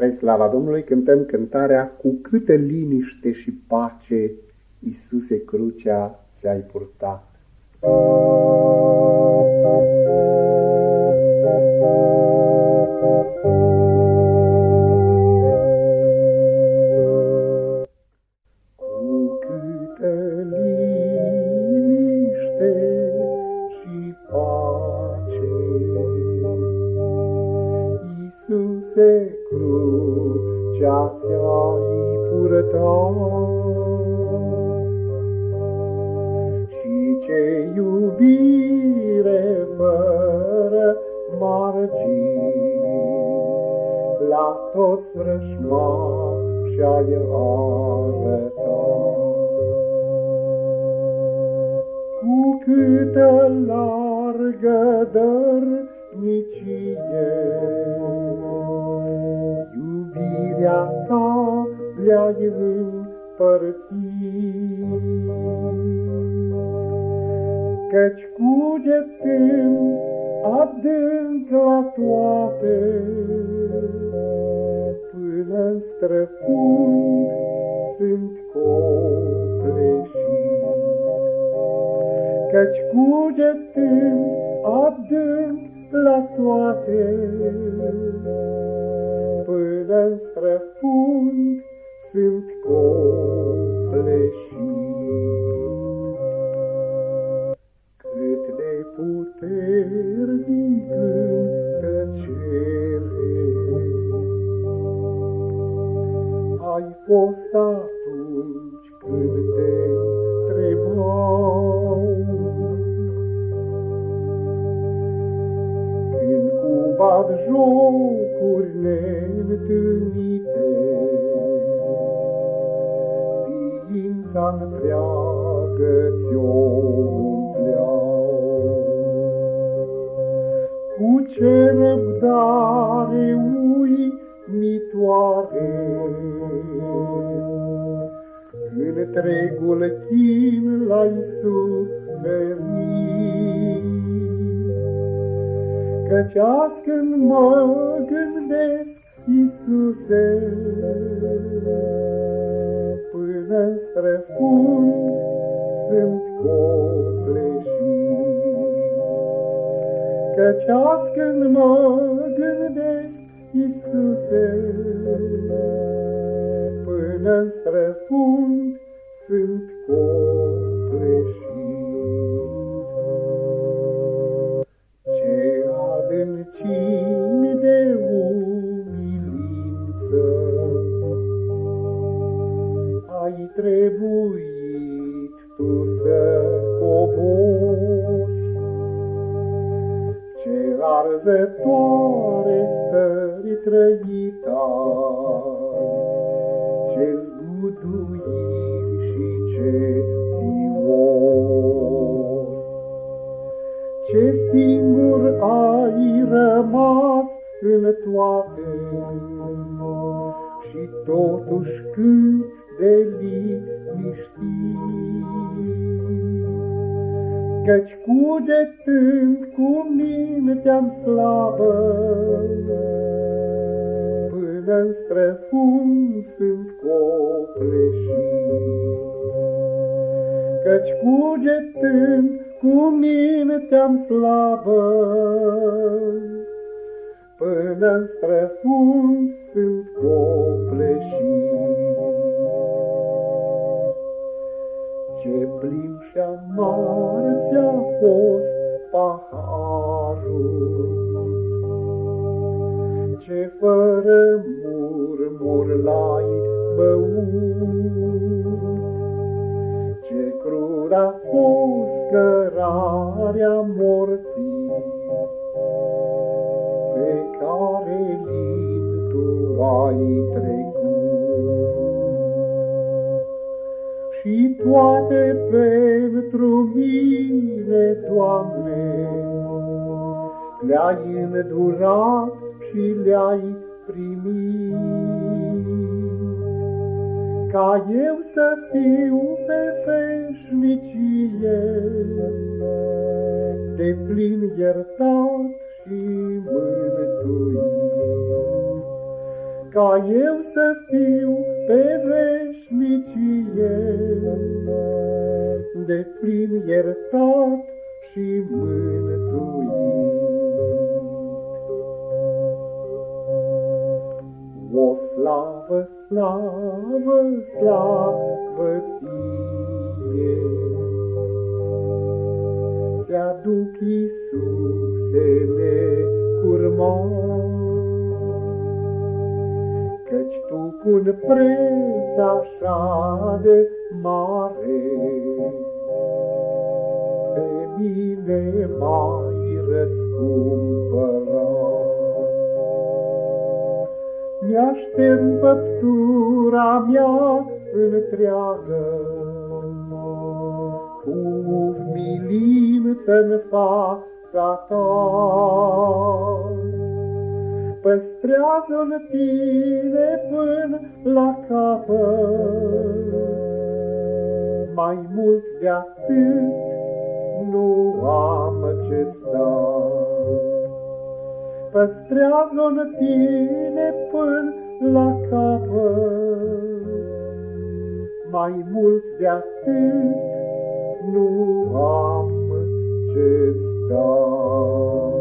Spre slava Domnului cântăm cântarea Cu câtă liniște și pace, Iisuse, crucea ți-ai purtat. Cu crucea ți-ai purtat. Și ce iubire fără margini, La toți vrăjmași ai arătat. Cu câtă largă dărnicie, Iubirea ta le-ai împărțit. Căci cugetând adânc la toate, Până-n străfund sunt copleșit. Căci cugetând adânc la toate, ființa întreagă ți-o umpleau. Cu ce răbdare uimitoare, Întregul chin l-ai suferit. Căci azi când mă gândesc, Iisuse, Până străfund sunt copleșit. Căci azi când mă gândesc, Iisuse, Până străfund sunt copleșit. Trebuit tu să cobori. Ce arzătoare stări trăitai, ce zguduiri și ce fiori. Ce singur ai rămas în toate și totuși cât de liniștit. Căci cugetând cu mintea-mi slabă, Până-n străfund sunt copleșit. Căci cugetând cu mintea-mi slabă, Până-n străfund sunt copleșit. Ce plin și amar ți-a fost paharul, Ce fără murmur l-ai băut, Ce crud a fost cărarea morții, Pe care lin tu ai trecut. Și toate pentru mine, Doamne, le-ai îndurat și le-ai primit. Ca eu să fiu pe veșnicie, de plin iertat și mântuit. ca eu să fiu pe veșnicie, de plin iertat și mântuit. O slavă, slavă, slavă ție, Ți-aduc, Iisuse, necurmat, Tu cu un preț așa de mare, Pe mine mai răscumpărat. Mi-aștept făptura mea întreagă, Cu milință-n fața ta păstrează-l tine până la capăt. Mai mult de-atât nu am ce-ți da. Păstrează-l tine până la capăt. Mai mult de-atât nu am ce-ți da.